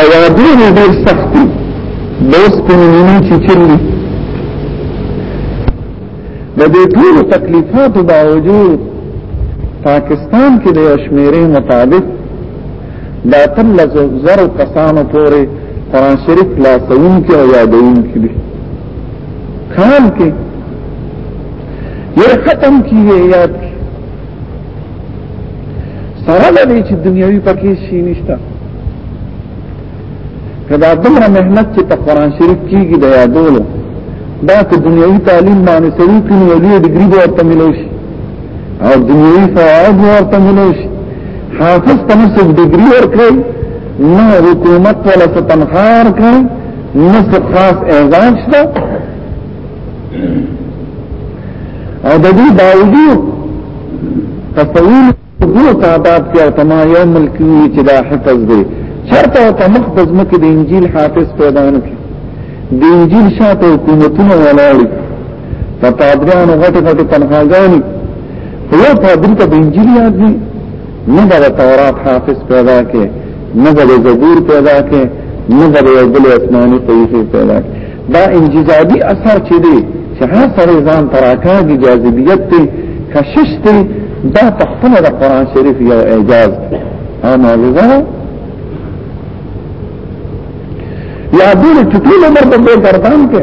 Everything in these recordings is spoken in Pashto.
روادین ډیر سخت دي دوس په نومونو چې چلی د دې ټول تکلیفاتو باوجود پاکستان کې د شمیرې مطابق دا تل زر کسانو پورې قرآن شریف لاسون کې او یادون کې دي خان کې یې ختم کیږي یاد سره لدی چې دنیوي پکې شي نشته کدا دمر مهنت چې په قران شریف کېږي د یادولو دا که دنیوي تعلیم باندې سړي کینو ولې ډیګري به ورته ملوشي او دنیوي فواید ورته ملوشي حافظ تنسب ډیګري ورکړي نه حکومت ولا ستنخار کړي نه خاص اعزاز شته او د دې باوجود تطویل دو تعداد کې او تما یو ملکی چې دا حفظ دی چرته او تمخ د ځمکې د انجیل حافظ پیدا نه کړي د انجیل شاته حکومتونه ولاړي په پادریانو غټه غټه تنخواګانې خو یو پادری ته د انجیل یاد نه نه د تورات حافظ پیدا کې نه د زبور پیدا کې نه د یو بل اسماني طریقې پیدا کې دا انجذابي اثر چې دی چې هر سره ځان تراکاږي جاذبیت ته کشش ته دا په خپل د قران شریف یو اعجاز او معجزه یا دې ټول عمر په ګردان کې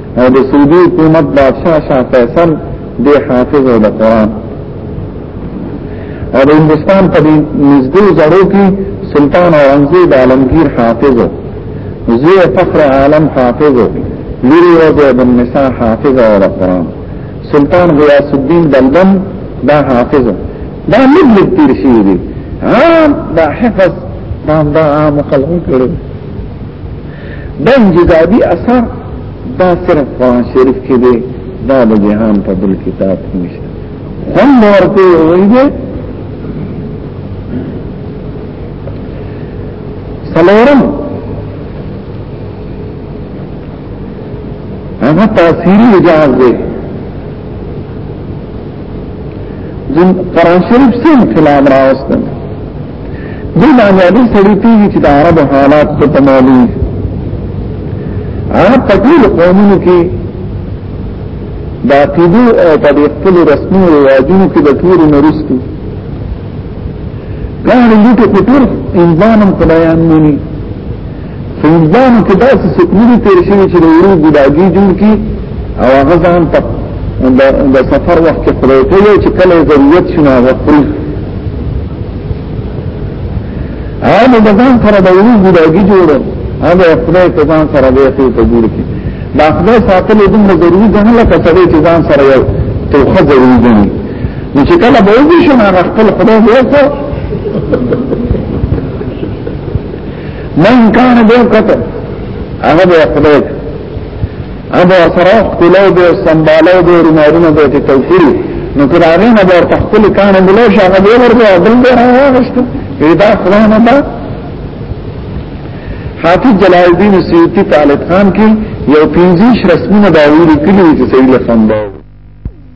او د سعودي حکومت بادشاہ شاه فیصل د حافظ او د قران او د هندستان په نږدې زړو کې سلطان اورنګزیب عالمگیر حافظ زوی فخر عالم حافظ لوري او د النساء حافظ او د قران سلطان غیاث الدین دلبن دا حافظ دا لږ تیر شي دي عام دا حفظ دا عام خلقو کړو دا انجذابي اثر دا صرف قرآن شریف کې دی دا د جهان په بل کتاب کې نشته هم ورته وایي دی سلورم هغه تاثیری اجاز دی قرآن شریف سے انقلاب راوستن دې معنی دې سړي پیږي چې د عرب حالات په تمالي عرب په ټول قومونو کې د عقیدو او په خپل رسمي رواجونو کې د ټول نرستو دا لږه کوټور انسانم خدایان مونږ فیضانو کې داسې سکنوري تیر شوي چې د ورو ګډاګي جوړ کی او هغه ځان ته د سفر وخت کې خدای ته یو چې کله ضرورت شنو هغه خوري هغه د ځان سره د ورو ګډاګي جوړ هغه خدای ته ځان سره دی ته تجور کی دا خدای ساتل دومره ضروري ده نه لکه سره چې ځان سره یو توخه ضروري ده نو چې کله به وږي شنو هغه خپل خدای دی من کان دیو قتل هغه به خدای ابو سره کولو به سمبالو به رمارونه به ته توفیر نو کراغین به تخپل کان بلو شغه به ورته عدل به راغشت پیدا خلانه ما حافظ جلال الدین سیوطی طالب خان کې یو پنځه رسمونه باور کړی چې سیل خان باور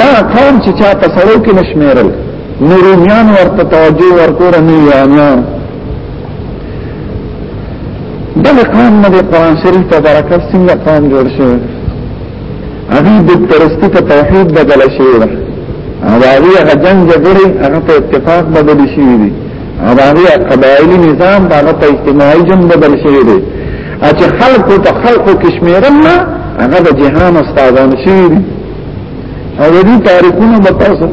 دا قوم چې چا په سړو کې نشمیرل نورومیان ورته توجه ورکور نه یانیان دغه قوم نه د قران شریف په برکت څنګه قوم جوړ شو هغه د پرستی ته توحید بدل شي دا هغه هغه جنگ جګړې هغه په اتفاق بدل شي دي هغه قبایلی نظام هغه په اجتماعي جنگ بدل شي دي چې خلکو ته خلکو کشمیرل نه هغه د جهان استادان شي دي او دې تاریخونو متاسو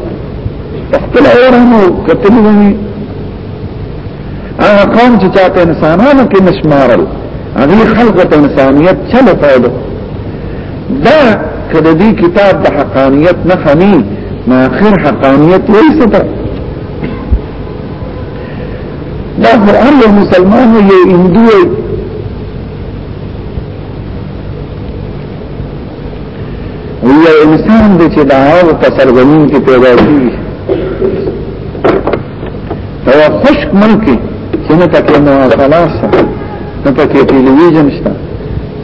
خپل اورانو کتل ونی هغه قوم چې چاته انسانانو کې نشمارل هغه خلق ته انسانيت چلو پیدا دا کله دې کتاب د حقانيت نه خني ما اخر حقانيت ليست دا قرآن یو مسلمان یو هندو یو انسان دی چې دا هغه په سرزمین کې پیدا شوی او خشک ملک چې نه پکې نو خلاص نه پکې ټلویزیون شته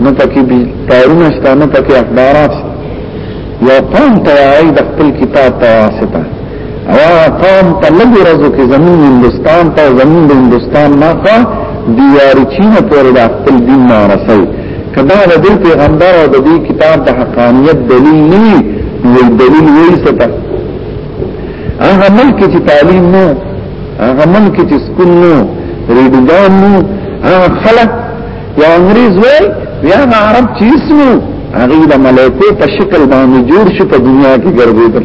نه پکې تارونه شته نه پکې اخبارات یو قوم ته د خپل کتاب ته واسطه او هغه قوم په لږ ورځو کې زمون هندستان ته زمون د هندستان نه خوا دیار چین پورې د خپل دین نه رسي کدا د دې پیغمبر او د دې کتاب د حقانیت دلیل نه وي دلیل یې څه هغه ملک چې تعلیم نو هغه ملک چې سکول نو ریډګان نو هغه خلک یا انګریز وای یا عرب چې اسمو هغه د ملایکو په شکل باندې جوړ شو په دنیا کې ګرځیدل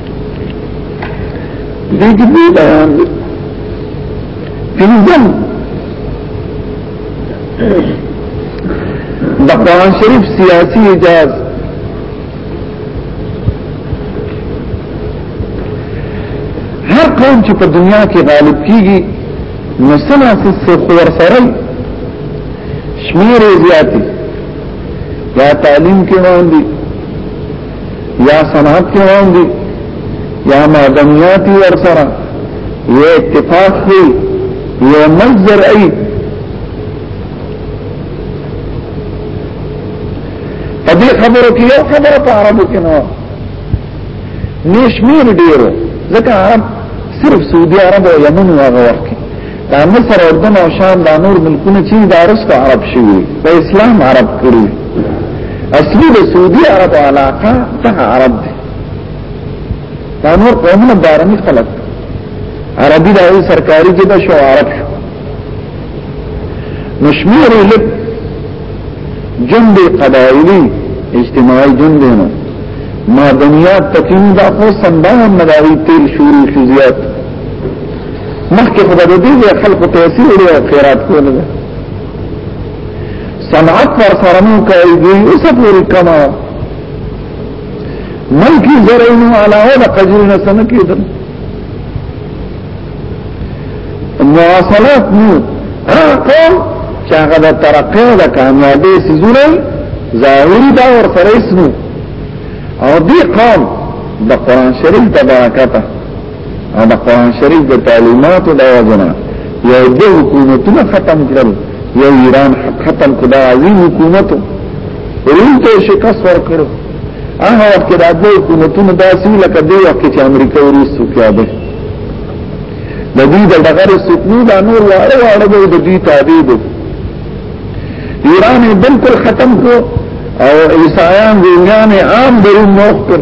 دې کې دې بیان دي پنځم د قرآن شریف سیاسی اجاز هر قوم چې په دنیا کې غالب کیږي نو سنا سسه خور سره شمیر زیاتی یا تعلیم کې باندې یا صنعت کې روان دي یا معدنیات ور سره یې اتفاق دی یو منظر ای په دې خبرو کې یو خبره په عربو کې نه نشمیر ډیرو ځکه عرب صرف سعودي عرب او یمن هغه وخت دا مصر اردن او شام دا نور ملکونه چې دا رسته عرب شوي د اسلام عرب کړي اصلي د سعودي عرب علاقه ته عرب دي دا نور قومونه بارني خلک عربي دا سرکاري جبه شو عرب شو نشمیر لب جنب قبائلی اجتماعی جنب نو ما دنیا تکیم دا خو سندان مداری تیل شروع شزیات مخکې خدای د دې خلکو پیسې وړي او خیرات کول دي صنعت پر سره مو کوي دوی اوس پوری کما ملکی زرعینو علاوه د قجرینو سم کېدل مواصلات نو هغه قوم چې هغه د ترقۍ او د کامیابۍ سيزونه ظاهري دا ور سره اسمو او دې قوم د قران شریف د برکته او د قران شریف د تعلیماتو د وجنه یو د حکومتونه ختم کړل یو ایران ختم کړ دا عظیم حکومت روم ته شکست ورکړ هغه وخت دا د حکومتونو داسې لکه دی وخت چې امریکا وروسته کېده د دې د ډغر سکنو دا نور واره واره به د دې تابع دي ایران بالکل ختم کو او عیسایان دنیا نه عام درو موخ کړ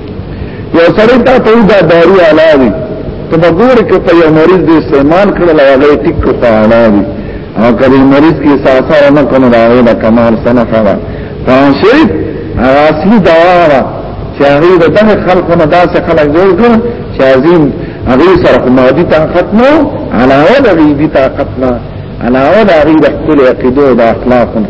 یو سړی تا ته دا داري علاوي ته وګور کې په یو مریض دې استعمال کړل او هغه ټیک کو پانا دي او کله مریض کې ساسا نه کوم راغی دا کمال سنه خلا فاشي هغه اصلي دوا چې هغه د دغه خلکو نه داسې خلک جوړ کړ چې عظیم هغه سره مادي طاقت نو علاوه د غیبی طاقت نه علاوه د غیبی خپل عقیده او د اخلاقونو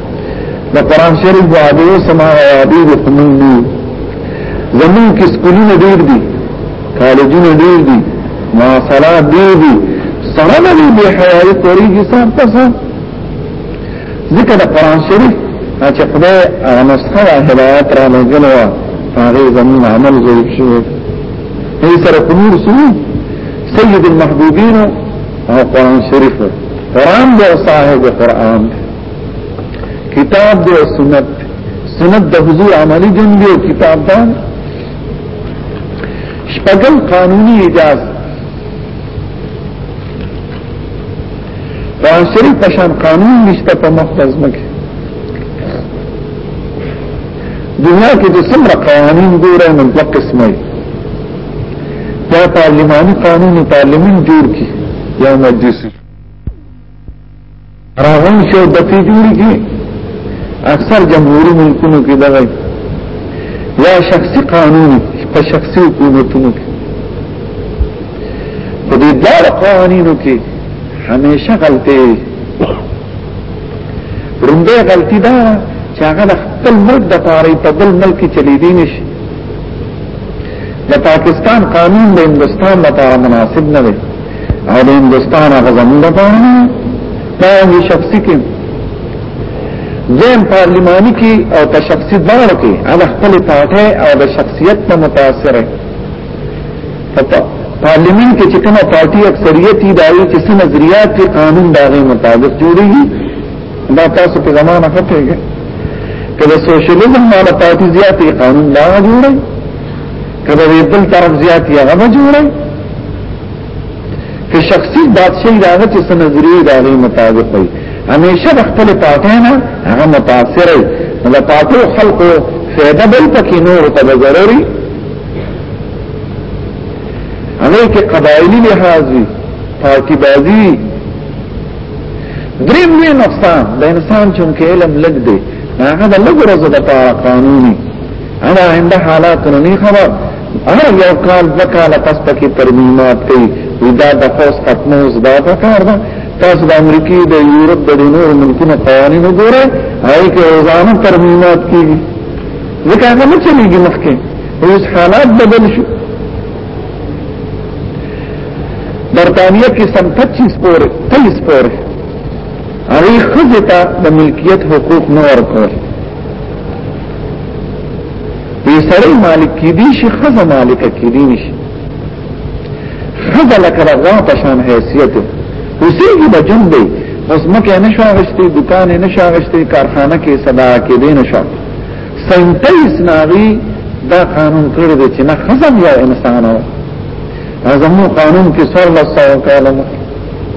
د قران شریف د هغه سما یادې د قمون دي زمون کې سکولونه ډېر دي کالجونه ډېر دي مواصلات ډېر دي سره د دې حیاي پوری حساب تاسو ذکر د قران شریف چې خدای هغه نسخه هدایت را لګلو هغه زمون عمل ضرور شي هي سره قمون سو سيد المحبوبين او قران شریف قران د صاحب قران دی کتاب دی او سنت سنت د حضور عملی جون دی او کتاب دا شپږم قانوني اجازه قرآن شریف پشان قانون نشته په مختص مکه دنیا کې د څومره قوانين ګوره نو په قسمه یا پارلماني قانون پارلمان جوړ کی یا مجلس راغون شو د پیډوري کې اکثر جمهوریت ملکونو کې دغه یا شخصي قانون په شخصي حکومتونو کې په دې دار قوانینو کې همیشه غلطي رومبه غلطي دا چې هغه د خپل ملک د پاره په بل ملک کې چلی دی نشي د پاکستان قانون د هندستان لپاره مناسب نه دی او د هندستان هغه زمونږ لپاره نه دا یو شخصي کې زم پارلیماني کې او په شخصي ډول کې هغه خپل پارټي او د شخصیت نه متاثر دی پارلیمنت کې چې کومه پارټي اکثریت دی دا یو چې څه نظریات کې قانون داغه مطابق جوړیږي دا تاسو په زمانه کې پیږي کله سوشلیزم مال پارټي زیاتې قانون لا جوړي کله وی بل طرف زیات یا غو جوړه که شخصي بادشاہي راغی چې سنظری دا غي مطابق وي همیشه د خپل پاتې نه هغه متاثر وي نو پاتو خلقو فائدہ بل پکې نور ته ضروري هغه کې قبایلی لحاظ وي پارتی بازی وي دریم وی نقصان د انسان چونکه علم لګ دی هغه د لګ ورځو د قانوني انا عند حالات نه خبر هر یو کال وکاله پس پکې ترمیمات کوي ودا د فوس ختمه اوس دا کار ده تاسو د امریکای د یورپ د نور ملکونو قوانین وګورئ هاي کې روزانه ترمیمات کیږي ځکه هغه نه چلیږي مخکې اوس حالات بدل شو برطانیه کې سم 25 پور 23 پور هغه خزه ته د ملکیت حقوق نه ورکول وی سړی مالک کی دی شي خزه مالک کی دی نشي خزه لکه غوا په شان حیثیت وسیږي به جون دی اوس مکه نشو غشتي دکان نشو غشتي کارخانه کې صدا کې دی نشو سنتي اسناغي دا قانون کړی دی چې نه خزم یا انسان او زمو قانون کې سر لسو کاله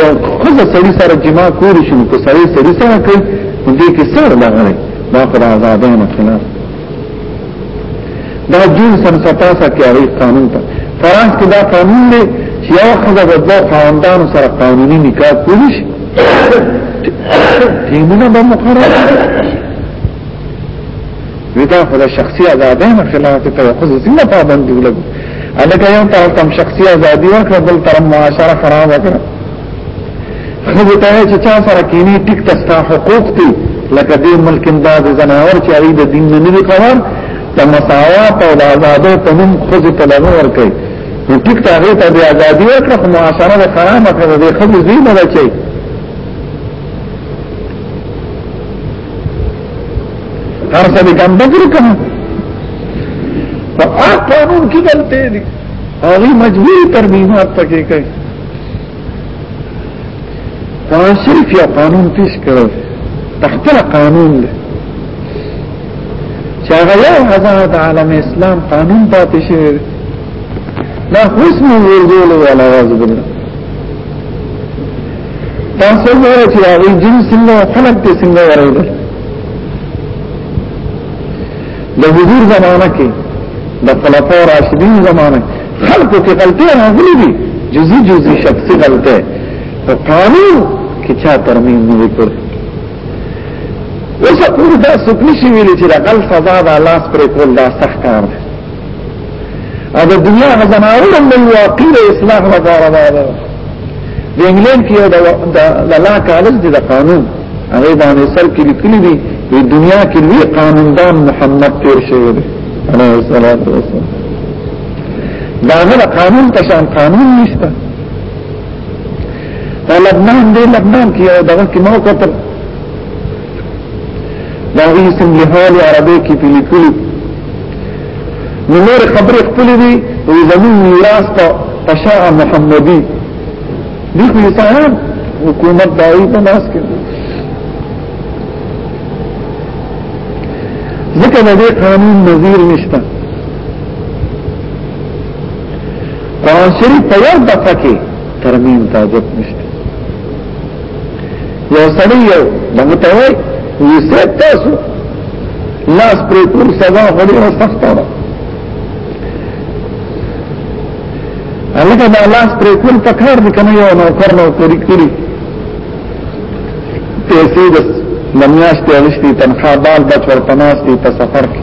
یو خزه سړی سره جما کولی شي نو که سړی سړی سره کوي نو دې کې سره لغړی دا پر آزادانه خلاف دا جون سم سپاسا کې هغه قانون ته فرانس کې دا قانون دی چې یو خزه د دوه خاوندانو سره قانوني نکاح کولی شي تیمونه به مقرر ودا خو د شخصي آزادۍ نه خلاف ته خو ځینې پابندي ولګو الکه یو طرف تم شخصي ازادي ورکړه بل طرف معاشره خراب کړه خو ته چې چا سره کینی ټیک تستا حقوق دي لکه دې ملک انداز زناور چې اړي د دین نه دی قرار ته مساوات او د آزادو په نوم خو ته لغو ورکړي نو ټیک ته هغه ته د ازادي ورکړه خو معاشره د خراب کړه د خو دې نه بچي هر څه کم بکر کنه په هغه قانون کې غلطې دي هغه مجبوري ترمیمات پکې کوي دا صرف یو قانون پیش کړو تختل قانون دی چې هغه یو هزار د عالم اسلام قانون پاتې شوی دا حسن ورزول ولا عزب الله تاسو وایئ چې هغه جن څنګه خلق دې څنګه ورېدل د حضور زمانہ کې د خلفاء راشدین زمانہ خلقو کې غلطي راغلي دي جزئی جزئی شخصي غلطه په قانون کې چا ترمیم نه وکړ اوس په دې تاسو کې شي ویل چې د غلط سزا د لاس پر کول دا سخت کار دی او د دنیا غزناول من واقعي اصلاح لپاره دا ده د انګلند کې د لا کالج د قانون هغه باندې سر کې لیکلي دي په دنیا کې لوی قانوندان محمد تیر شوی دی عليه الصلاه والسلام دا نه قانون ته شان قانون نشته لبنان دی لبنان کې دغه کې موقع ته دا وی سم له حال عربی کې په لیکلو نو نور خبرې خپلې دي او زمون میراث ته اشاع محمدي دي خو انسان حکومت دایي په ناس کې ځکه د دې قانون نظیر نشته قرآن شریف په یو دفعه کې ترمیم تاجت نشته یو سړی یو دغه ته وای یې سیب تاسو لاس پرې ټول سزا خو ډیره سخته ده هغه دا لاس پرې ټول په کار دي کنه یو نو کار نو کوي کوي پیسې د لمیاشتې ولشتي تنخواه بال بچ ورته ناس دي په سفر کې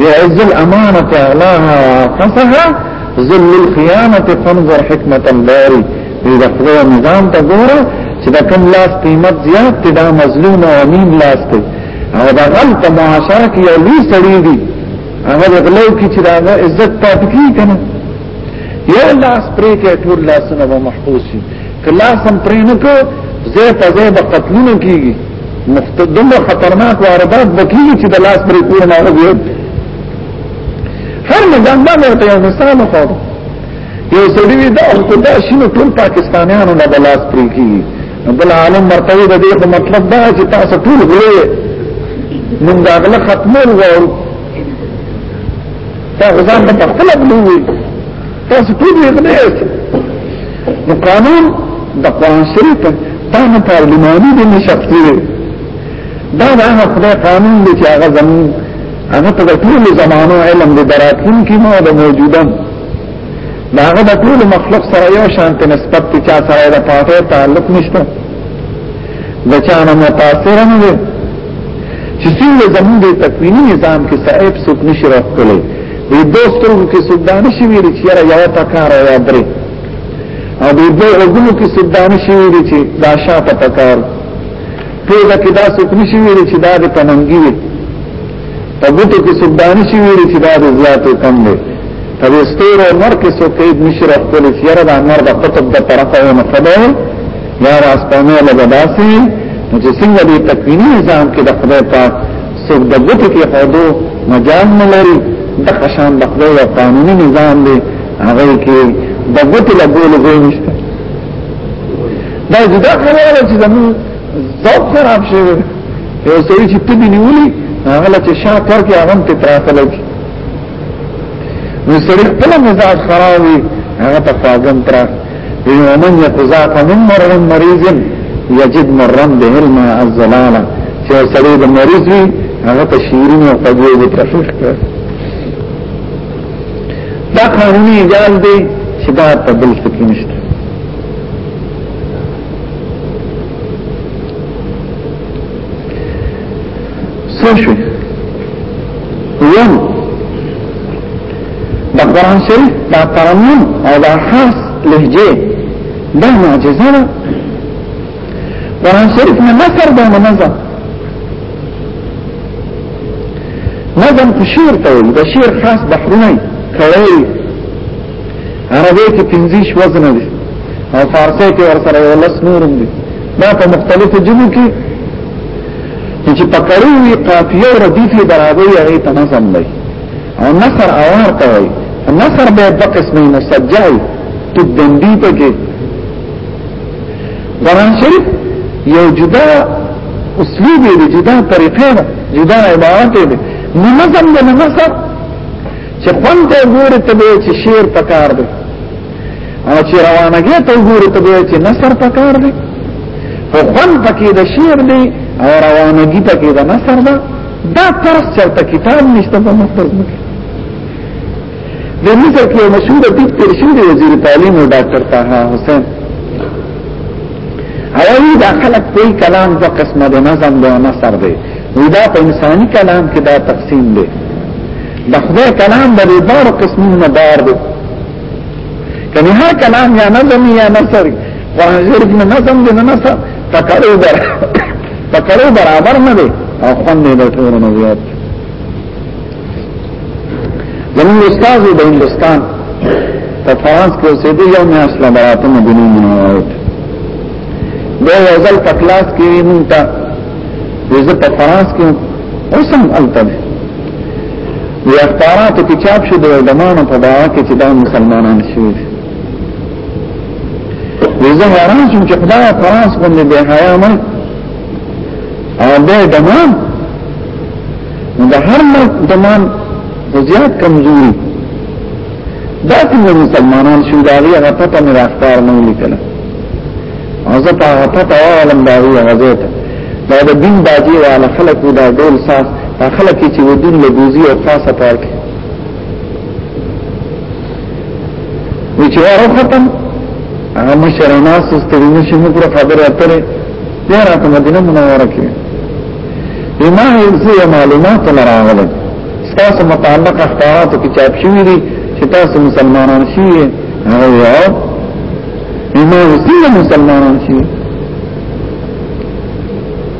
يعز الأمانة أعلاها وأنفسها ذل الخيانة فانظر حكمة الباري إذا خدای نظام ته ګوره چې دا کم لاس قیمت زیات دی دا مظلوم او امین لاس دی او دا غلط معاشره کې یو لوی سړی دی هغه د غلو کې چې دا عزت پاتې کی کنه یو لاس پرې کې ټول لاسونه به محفوظ شي کله سم پرې نه کو زه په زه به قتلونه کیږي مفتدمه خطرناک واردات بکیږي چې د لاس پرې کور نه وږي هر نظام باندې ته یو مثال خو یو سړي وي دا خو دا شنو ټول پاکستانیانو نه د لاس پرې کیږي بل عالم مرتبه د دې مطلب دا چې تاسو ټول غوړي نن دا غل ختمول غواړو تاسو ځان په خپل بلوي تاسو ټول یې غنئ د قانون د قرآن شریف دا نه پارلیماني د نشط کړي دا د هغه خدای قانون دی چې هغه زمون هغه په ټول زمانو علم د دراتین کې مو د موجوده دا هغه د ټول مخلوق سره یو شان ته نسبت ته چا سره د پاتې تعلق نشته د چا نه متاثر نه دي چې څنګه زمون د تکوینی نظام کې صاحب څوک نشي راکړي دې دوستو کې سودانه شي ویل چې یاره یو تکار یا درې او دې دوه وګونو کې سودانه شي ویل چې دا شاته تکار په دا کې دا څوک نشي ویل چې دا د پننګي وي په ګوتو کې سودانه شي ویل چې دا د زیاتو کم دی په ستورو نور کې څوک یې نشي راخپل چې یاره دا نور د قطب د طرفه یو نه خبره یا راسپانه لګداسي چې څنګه دې تکویني نظام کې د خدای پاک څوک د ګوتې کې خودو مجاز نه لري د قشان د خدای او قانوني نظام دی هغه کې د ګوتې له ګولو ځای نشته دا جدا خبره ده چې زموږ ذوق خراب شوی یو سړي چې تبي نیولي هغه له چې شاه تر کې هغه ته تراته لګي نو سړي خپل مزاج خراب وي هغه ته فاجم تراته ومن يتزاق من مرض مريض يجد مرا به الماء الزلاله چې سړی د مریض وي هغه ته شیرین او قدوی د تفریق کړ دا قانوني اجازه دی چې دا په بل څه کې نشته څه شو دا قرآن شریف دا ترنم او دا خاص لحجه دا معجزه دا قرآن شریف نه نصر دا منظم نظم په شعر ته وي دا شعر خاص بحرونه کوي عربی کې پنځیش وزن دي او فارسی کې ورسره یو لس نور دي دا په مختلفو جنو کې چې پکړوي قافیه او ردیفه برابرې هغه تنظیم دی او نصر اوار ته وي نصر به د قسمه مسجعي په دندي ته کې قرآن شریف یو جدا اسلوب دی جدا طریقه ده جدا عبارت دی منظم دی نصر چې خوان ته ګوره ته به چې شعر پکار دی او چې روانګي ته ګوره ته به چې نصر پکار دی خو خوان پکې د شعر دی او روانګي پکې د نصر ده دا تاسو چرته کتاب نشته په مکتب کې د مصر کې مشهور طب تیر شوی دی وزیر تعلیم او ډاکټر طه حسین هغه دا خلک کوئی کلام د قسمه د نظم له نصر دی ودا په انساني کلام کې دا تقسیم دی د خدای کلام د بار قسمونه بار دی کني هر کلام یا نظم یا نصر قرآن غیر نه نظم دی نه نصر تکړه در تکړه برابر نه دی او خوند یې د ټولو نه زیات زموږ استاد د هندستان په فرانس کې اوسېدی یو میاشت له براته مدینه منوره دا یو ځل په کلاس کې مونږ ته زه په فرانس کې اوسم الته دی وی اختاراتو کې چاپ شو د علمانو په باور کې چې دا مسلمانان شوي دي ویزه حیران شم چې خدای پراس باندې به حیا مې او به دمان د هر مرد دمان زیات کمزوري دا څنګه مسلمانان شو دا غي هغه پته مې راختار نه لیکل او زه په هغه پته عالم دا غي غزه ته دا د دین باجی والا خلق دا ډول ساس خلک چې ودین له دوزی او خاصه پارکه وی چه وارو ختم اغا مشر ناس استری نشی مکر خبر اتره بیا راته مدینه منوره کې ما هیڅ معلومات نه راغله تاسو متعلق اخباراتو کې چاپ شوی دي چې تاسو مسلمانان شئ هغه یو ما هیڅ مسلمانان شئ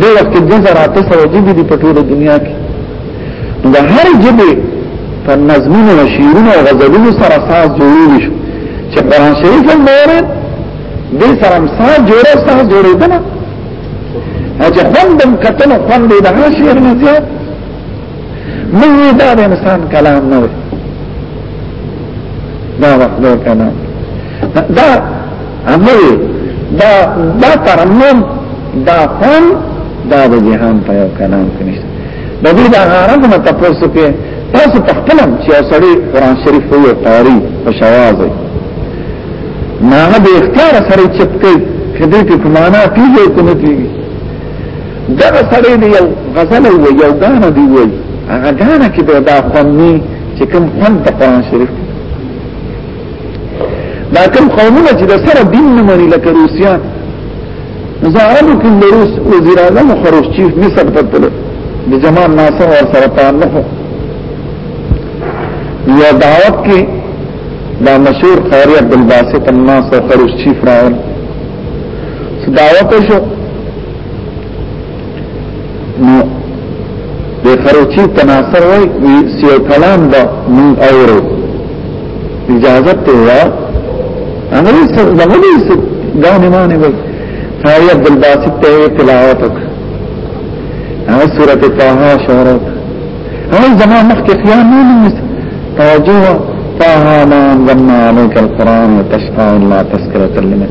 دې وخت کې د زر اته سوه جبې دي په ټوله دنیا کې نو د هر جبې په نظمونو او شعرونو او غزلونو سره ساز جوړېږي شو چې قرآن شریف هم وره دې سره هم ساز جوړه ساز جوړېدنه چې خوندم کتنو خوند دې د هر شعر نه زیات موږ دا د انسان کلام نه وي دا وخت دی کلام دا عمل دا دا ترمم دا فن دا د جهان په یو کلام کې نشته د دې د عرب نه تاسو کې تاسو په خپل چې سړی قران شریف وي قاری په شواز نه به اختیار سره چپکې کدی په معنا پیږي کنه پیږي دغه سړی دی یو غزل و یو غانه دی وای هغه غانه کې به دا خوندي چې کوم خوند د قران شریف دا کوم قومونه چې د سره دین نه مني لکه روسیا زعربو کې د روس وزیر اعظم خروش چیف مصر ته تلل د جمال ناصر ور سره تعلق یو دعوت کې دا مشهور قاری عبد الباسط الناصر خروش چیف راغل دعوت شو نو د خروچی تناصر وای وی سیو کلام دا من اورو اجازت ته وا انګریز سره دغلی سره غانې معنی وای قاری عبد الباسط ته تلاوت وک هغه سورته طه شروع هغه زما مخکې خیال نه نمس توجه طه ما انزلنا عليك القرآن وتشقى إلا تذكرة لمن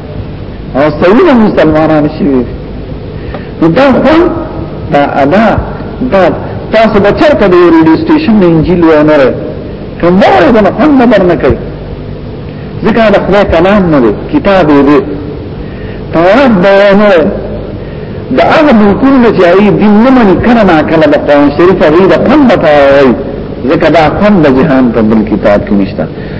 او سوینا مسلمانان شوی نو دا خوان دا ادا دا تاسو بچر کده ریډیو سټیشن نه انجیل و نه رہے کوم مور دې نه خوان نظر نه کوي ځکه دا خدای کلام نه دی کتاب دی تورات دا نه دا هغه ملکونه چې ای دین نه مني کړه نه کړه د قرآن شریف غي دا خوان بتاوي ځکه دا خوان د جهان په بل کتاب کې نشته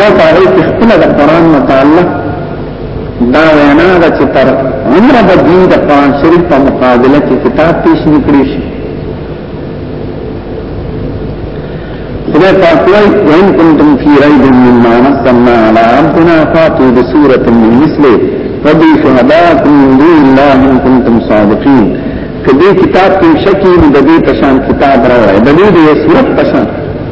یا پاره کې خپل د قران متعلق دا وینا ده چې تر عمره د دین د قران شریف په مقابله کې کتاب پیش نکړي شي خدای پاک وايي وان کنتم فی ریب مما نزلنا علی عبدنا فاتوا بسورة من مثله فدی شهداکم من دون الله ان کنتم صادقین کدی کتاب کې شکی د دې پشان کتاب راوړی د دې د صورت پشان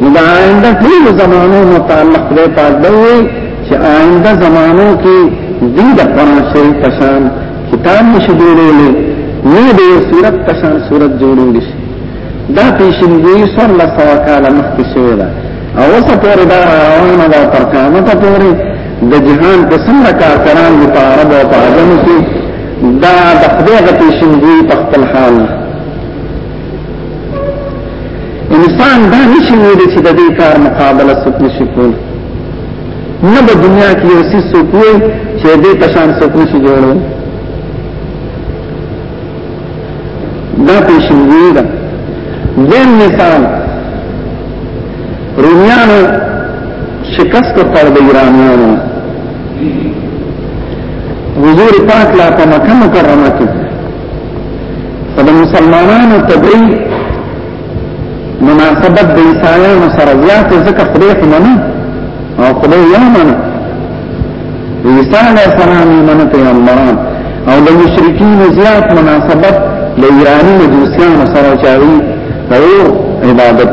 نو دا آئنده ټول زمانو متعلق دی پاک دی چې آئنده زمانو کې دې د قرآن شریف پشان کتاب نشي جوړولې نه دې صورت پشان صورت جوړولې شي دا پیشنګوی سر لسوا کالا مخکې شوی ده او اوس پورې دا روانه ده تر قیامت پورې د جهان په څنګه کارکران دي په عرب او په عجم کې دا د خدای غ پیشنګوی په خپل حال انسان دا نشي ویلی چې د دې کار مقابله څوک نشي کولی نه په دنیا کې یو څه څوک وي چې دې په شان څوک نشي جوړول دا پېښېږي دا دیم مثال رومیانو شکست پر د ایرانیانو حضور پاک لا په مکه مکرمه کې د مسلمانانو تبعی مناسبت د عیسایانو سره زیات ځکه خدای خو منه او خدای یې منه عیسی علیه السلام یې منه پیغمبران او د مشرکین زیات مناسبت له ایرانی مجوسیانو سره چاوي او عبادت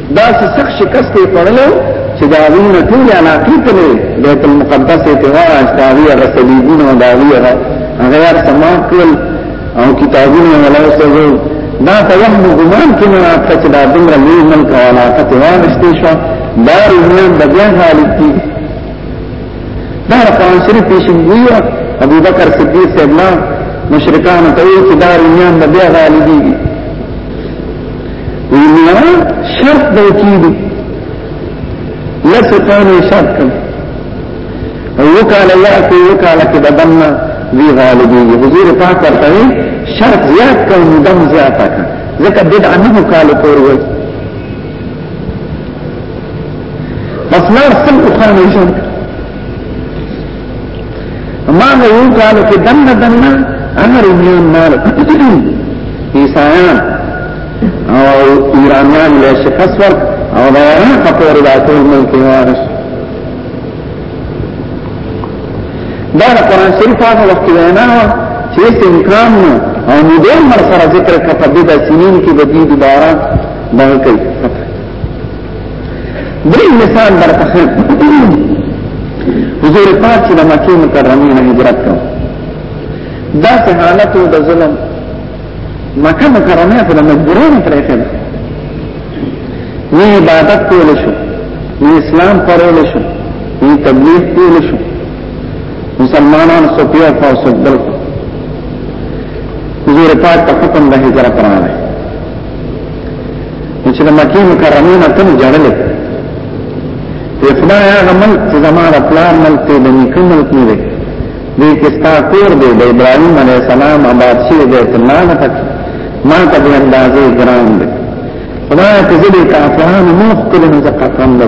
دا چې سخت شکست یې خوړلو چې دا غوونه ټول علاقې ته لري بیت المقدس ته واست هغه هغه صلیبونه او دا هغه هغه سماع کړل او کتابونه ولا سره دا په وهم ګمان کې نه راځي چې دا دومره لوی ملک او علاقه ته واستې شو دا رومیان د بیا حالت دي دا قرآن شریف پیشنګوی ابو بکر صدیق صاحب مشرکان ته وی چې دا رومیان د بیا غالبي وینا شرط دی کیږي لکه کانه شرط کوي او وکاله یا کو وکاله کې بدنه وی غالبي حضور پاک ورته شرط زیات کوي مدام زیات کوي ځکه بدعه نه وکاله کوي بس لا سمع خانه شرط ما نه یو کال کې دنه دنه امر میان مال عیسایان او ایرانیان له شکست ور او دا نه خپور دا ټول ملک وارث دا قرآن شریف هغه وخت وینا چې امکان نو او مدیر مر سره ذکر کړه په دې د سنین کې بدی دوباره دا کوي درې مثال درته خم حضور پاک چې د مکې مکرمې نه هجرت کړ دا څه حالت د ظلم مکه مکرمه په مجبورې نه پرې کړ نه عبادت کول شو نه اسلام پرول شو نه تبلیغ کول شو مسلمانان سپیو فوسو دل حضور پاک په حکم د هجرت راغی چې د مکه مکرمه نه تم جړلې ته خدای هغه ملک چې زماره پلان ملک ته د نیکه ملک نه دی دې کې ستا کور دی د ابراهیم علی السلام آباد شوی دی ته نه نه پک ما ته به اندازې ګرام دی خدای ته دې کافرانو مخ کړم زکه کم دی